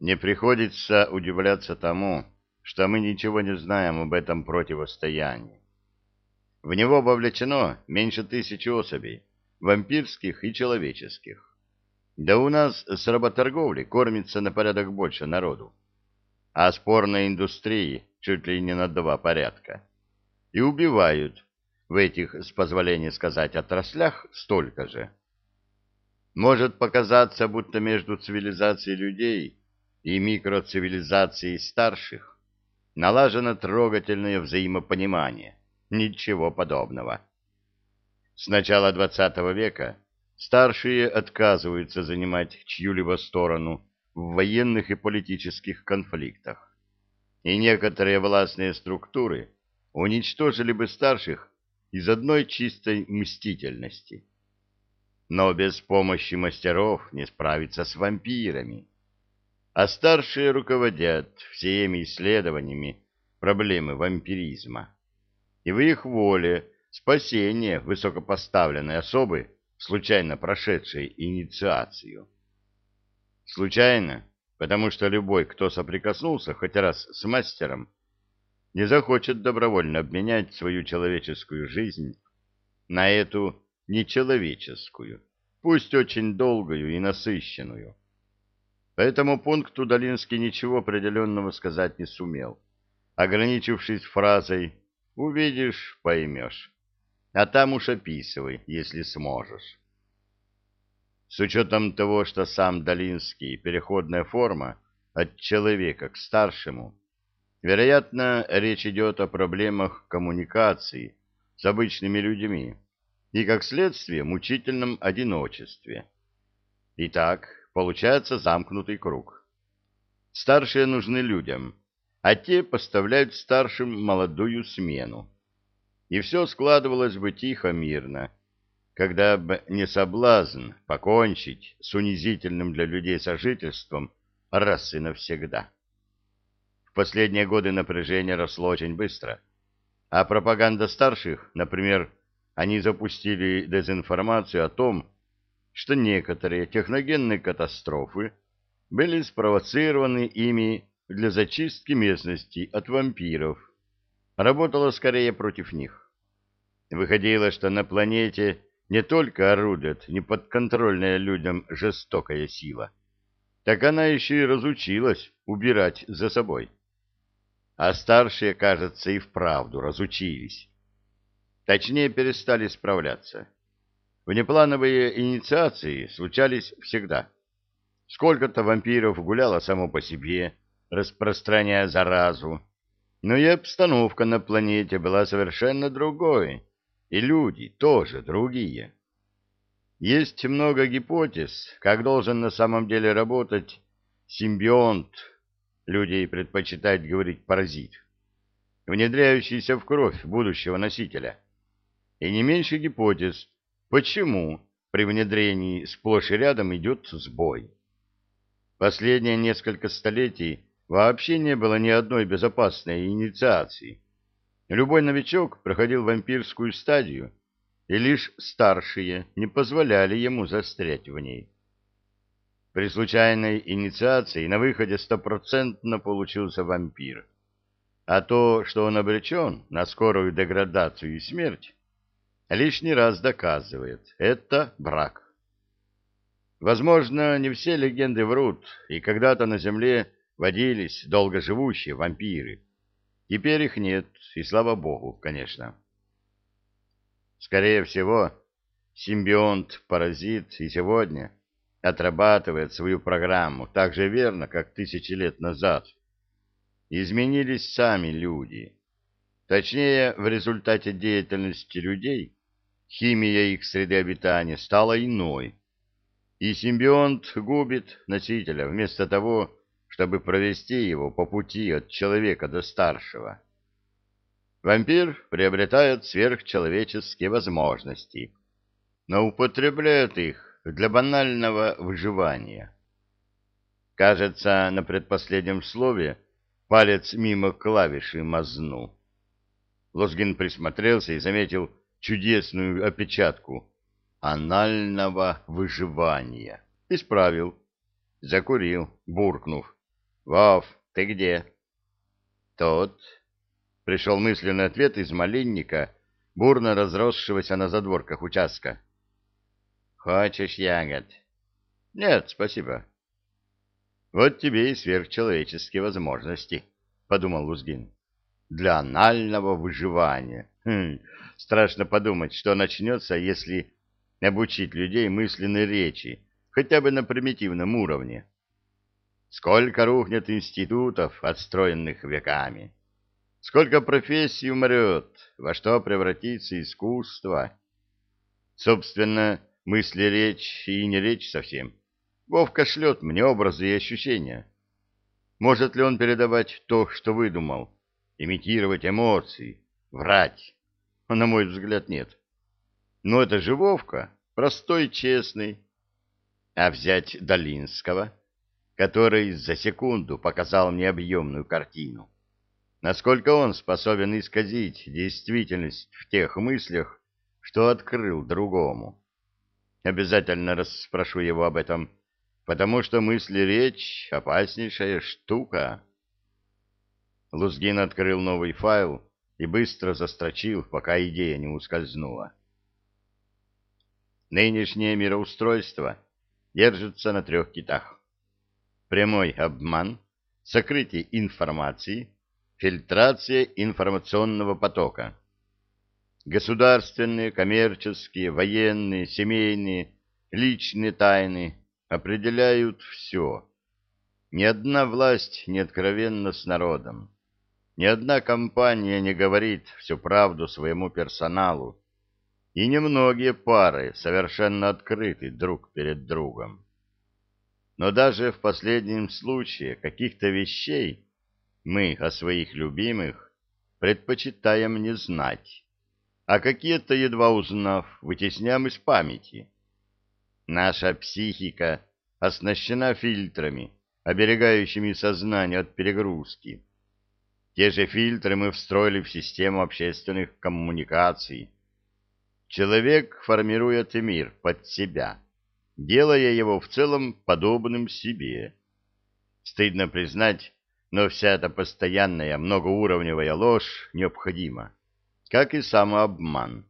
Не приходится удивляться тому, что мы ничего не знаем об этом противостоянии. В него вовлечено меньше тысячи особей, вампирских и человеческих. Да у нас с работорговли кормится на порядок больше народу, а спорной индустрии чуть ли не на два порядка. И убивают в этих, с позволения сказать, отраслях столько же. Может показаться, будто между цивилизацией людей и микроцивилизацией старших налажено трогательное взаимопонимание. Ничего подобного. С начала XX века старшие отказываются занимать чью-либо сторону в военных и политических конфликтах. И некоторые властные структуры уничтожили бы старших из одной чистой мстительности. Но без помощи мастеров не справиться с вампирами. А старшие руководят всеми исследованиями проблемы вампиризма. И в их воле спасение высокопоставленной особы, случайно прошедшей инициацию. Случайно, потому что любой, кто соприкоснулся хоть раз с мастером, не захочет добровольно обменять свою человеческую жизнь на эту нечеловеческую, пусть очень долгую и насыщенную. По этому пункту Долинский ничего определенного сказать не сумел, ограничившись фразой «увидишь, поймешь» а там уж описывай, если сможешь. С учетом того, что сам Долинский — переходная форма от человека к старшему, вероятно, речь идет о проблемах коммуникации с обычными людьми и, как следствие, мучительном одиночестве. Итак, получается замкнутый круг. Старшие нужны людям, а те поставляют старшим молодую смену и все складывалось бы тихо, мирно, когда бы не соблазн покончить с унизительным для людей сожительством раз и навсегда. В последние годы напряжение росло очень быстро, а пропаганда старших, например, они запустили дезинформацию о том, что некоторые техногенные катастрофы были спровоцированы ими для зачистки местности от вампиров, работала скорее против них. Выходило, что на планете не только орудует неподконтрольная людям жестокая сила, так она еще и разучилась убирать за собой. А старшие, кажется, и вправду разучились. Точнее, перестали справляться. Внеплановые инициации случались всегда. Сколько-то вампиров гуляло само по себе, распространяя заразу, но и обстановка на планете была совершенно другой, и люди тоже другие. Есть много гипотез, как должен на самом деле работать симбионт, люди предпочитают говорить паразит, внедряющийся в кровь будущего носителя. И не меньше гипотез, почему при внедрении сплошь и рядом идет сбой. Последние несколько столетий вообще не было ни одной безопасной инициации. Любой новичок проходил вампирскую стадию, и лишь старшие не позволяли ему застрять в ней. При случайной инициации на выходе стопроцентно получился вампир. А то, что он обречен на скорую деградацию и смерть, лишний раз доказывает — это брак. Возможно, не все легенды врут, и когда-то на Земле водились долгоживущие вампиры. Теперь их нет, и слава богу, конечно. Скорее всего, симбионт-паразит и сегодня отрабатывает свою программу так же верно, как тысячи лет назад. Изменились сами люди. Точнее, в результате деятельности людей химия их среды обитания стала иной. И симбионт губит носителя вместо того, чтобы провести его по пути от человека до старшего. Вампир приобретает сверхчеловеческие возможности, но употребляет их для банального выживания. Кажется, на предпоследнем слове палец мимо клавиши мазнул. Лозгин присмотрелся и заметил чудесную опечатку анального выживания. Исправил. Закурил, буркнув. Вов, ты где? Тот. Пришел мысленный ответ из малинника, бурно разросшегося на задворках участка. Хочешь ягод? Нет, спасибо. Вот тебе и сверхчеловеческие возможности, подумал Лузгин. Для анального выживания. Хм, страшно подумать, что начнется, если обучить людей мысленной речи, хотя бы на примитивном уровне. Сколько рухнет институтов, отстроенных веками. Сколько профессий умрет, во что превратится искусство. Собственно, мысли речь и не речь совсем. Вовка шлет мне образы и ощущения. Может ли он передавать то, что выдумал? Имитировать эмоции? Врать? На мой взгляд, нет. Но это же Вовка, простой, честный. А взять Долинского, который за секунду показал мне объемную картину. Насколько он способен исказить действительность в тех мыслях, что открыл другому. Обязательно расспрошу его об этом, потому что мысли речь — опаснейшая штука. Лузгин открыл новый файл и быстро застрочил, пока идея не ускользнула. Нынешнее мироустройство держится на трех китах. Прямой обман, сокрытие информации, фильтрация информационного потока. Государственные, коммерческие, военные, семейные, личные тайны определяют все. Ни одна власть не откровенна с народом. Ни одна компания не говорит всю правду своему персоналу, и немногие пары совершенно открыты друг перед другом. Но даже в последнем случае каких-то вещей мы о своих любимых предпочитаем не знать, а какие-то, едва узнав, вытесняем из памяти. Наша психика оснащена фильтрами, оберегающими сознание от перегрузки. Те же фильтры мы встроили в систему общественных коммуникаций. Человек формирует мир под себя, делая его в целом подобным себе. Стыдно признать, но вся эта постоянная многоуровневая ложь необходима, как и самообман.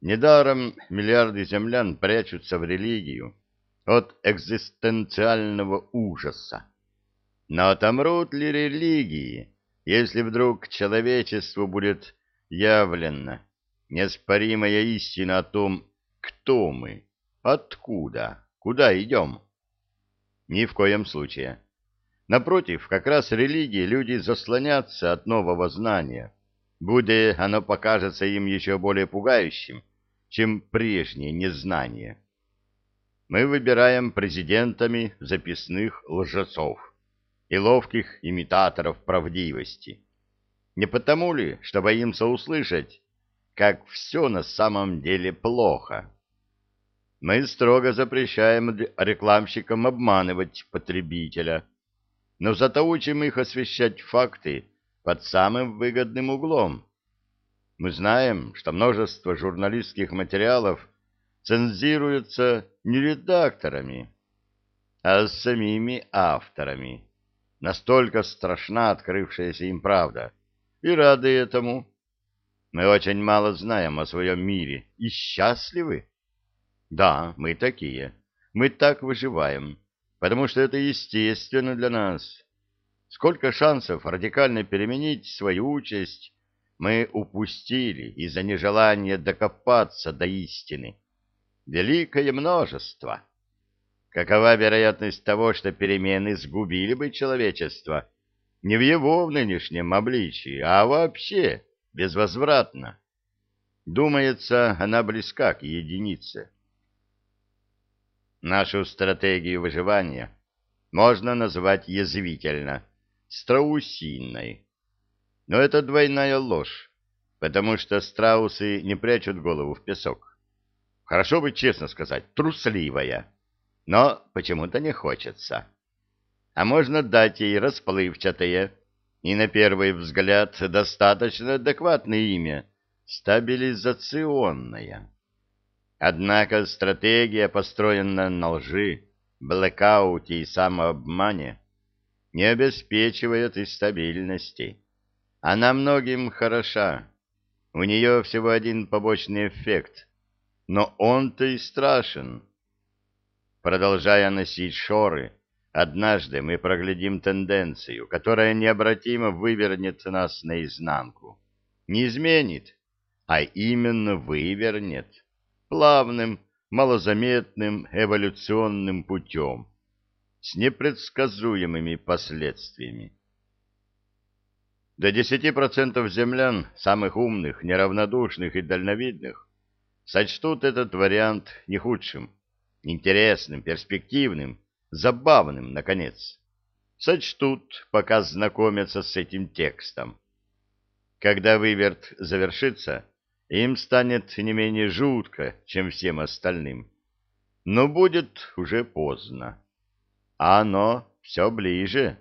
Недаром миллиарды землян прячутся в религию от экзистенциального ужаса. Но отомрут ли религии, если вдруг человечеству будет явлена неоспоримая истина о том, кто мы, откуда, куда идем. Ни в коем случае. Напротив, как раз религии люди заслонятся от нового знания, будто оно покажется им еще более пугающим, чем прежнее незнание. Мы выбираем президентами записных лжецов и ловких имитаторов правдивости. Не потому ли, что боимся услышать, как все на самом деле плохо? Мы строго запрещаем рекламщикам обманывать потребителя, но зато учим их освещать факты под самым выгодным углом. Мы знаем, что множество журналистских материалов цензируется не редакторами, а самими авторами настолько страшна открывшаяся им правда, и рады этому. Мы очень мало знаем о своем мире и счастливы. Да, мы такие. Мы так выживаем, потому что это естественно для нас. Сколько шансов радикально переменить свою участь мы упустили из-за нежелания докопаться до истины. Великое множество. Какова вероятность того, что перемены сгубили бы человечество не в его в нынешнем обличии, а вообще безвозвратно? Думается, она близка к единице. Нашу стратегию выживания можно назвать язвительно страусиной. Но это двойная ложь, потому что страусы не прячут голову в песок. Хорошо бы честно сказать, трусливая но почему-то не хочется. А можно дать ей расплывчатое и, на первый взгляд, достаточно адекватное имя — стабилизационная. Однако стратегия построена на лжи, блэкауте и самообмане. не обеспечивает и стабильности. Она многим хороша. У нее всего один побочный эффект, но он-то и страшен. Продолжая носить шоры, однажды мы проглядим тенденцию, которая необратимо вывернет нас наизнанку. Не изменит, а именно вывернет. Плавным, малозаметным эволюционным путем, с непредсказуемыми последствиями. До 10% землян, самых умных, неравнодушных и дальновидных, сочтут этот вариант не худшим, интересным, перспективным, забавным, наконец. Сочтут, пока знакомятся с этим текстом. Когда выверт завершится, им станет не менее жутко, чем всем остальным. Но будет уже поздно. А оно все ближе.